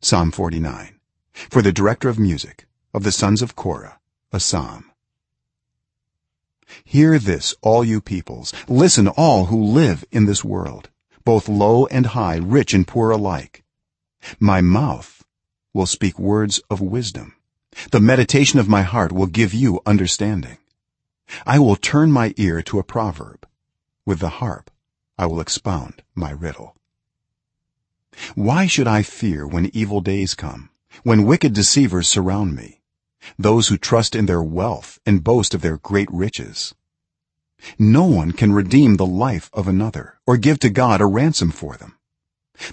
psalm 49 for the director of music of the sons of korah a psalm. Hear this all you peoples. Listen all who live in this world both low and high rich and poor alike. My mouth will speak words of wisdom. The meditation of my heart will give you understanding. I will turn my ear to a proverb. With the harp i will expound my riddle why should i fear when evil days come when wicked deceivers surround me those who trust in their wealth and boast of their great riches? No one can redeem the life of another or give to god a ransom for them.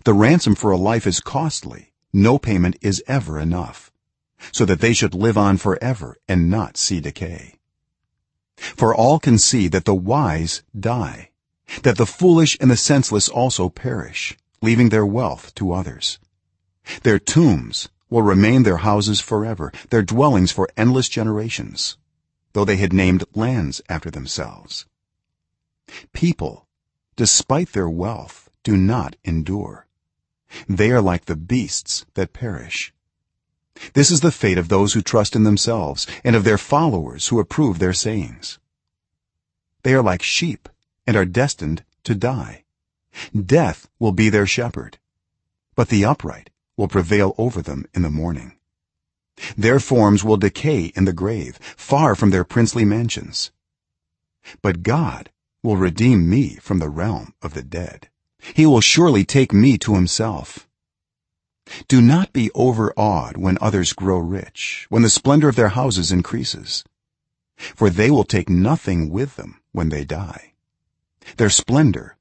The ransom for a life is costly. No payment is ever enough so that they should live on forever and not see decay. For all can see that the wise die that the foolish and the senseless also perish leaving their wealth to others. Their tombs will remain their houses forever their dwellings for endless generations though they had named lands after themselves. People despite their wealth do not endure. They are like the beasts that perish. This is the fate of those who trust in themselves and of their followers who approve their sayings. They are like sheep and are destined to die death will be their shepherd but the upright will prevail over them in the morning. Their forms will decay in the grave far from their princely mansions. But god will redeem me from the realm of the dead. He will surely take me to himself. Do not be overawed when others grow rich when the splendor of their houses increases. For they will take nothing with them when they die. Their splendor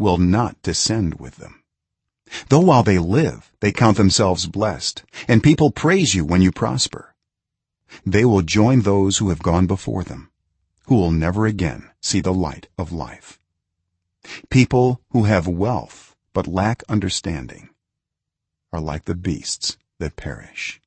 will not descend with them. Though while they live they count themselves blessed and people praise you when you prosper. They will join those who have gone before them who will never again see the light of life. People who have wealth but lack understanding are like the beasts that perish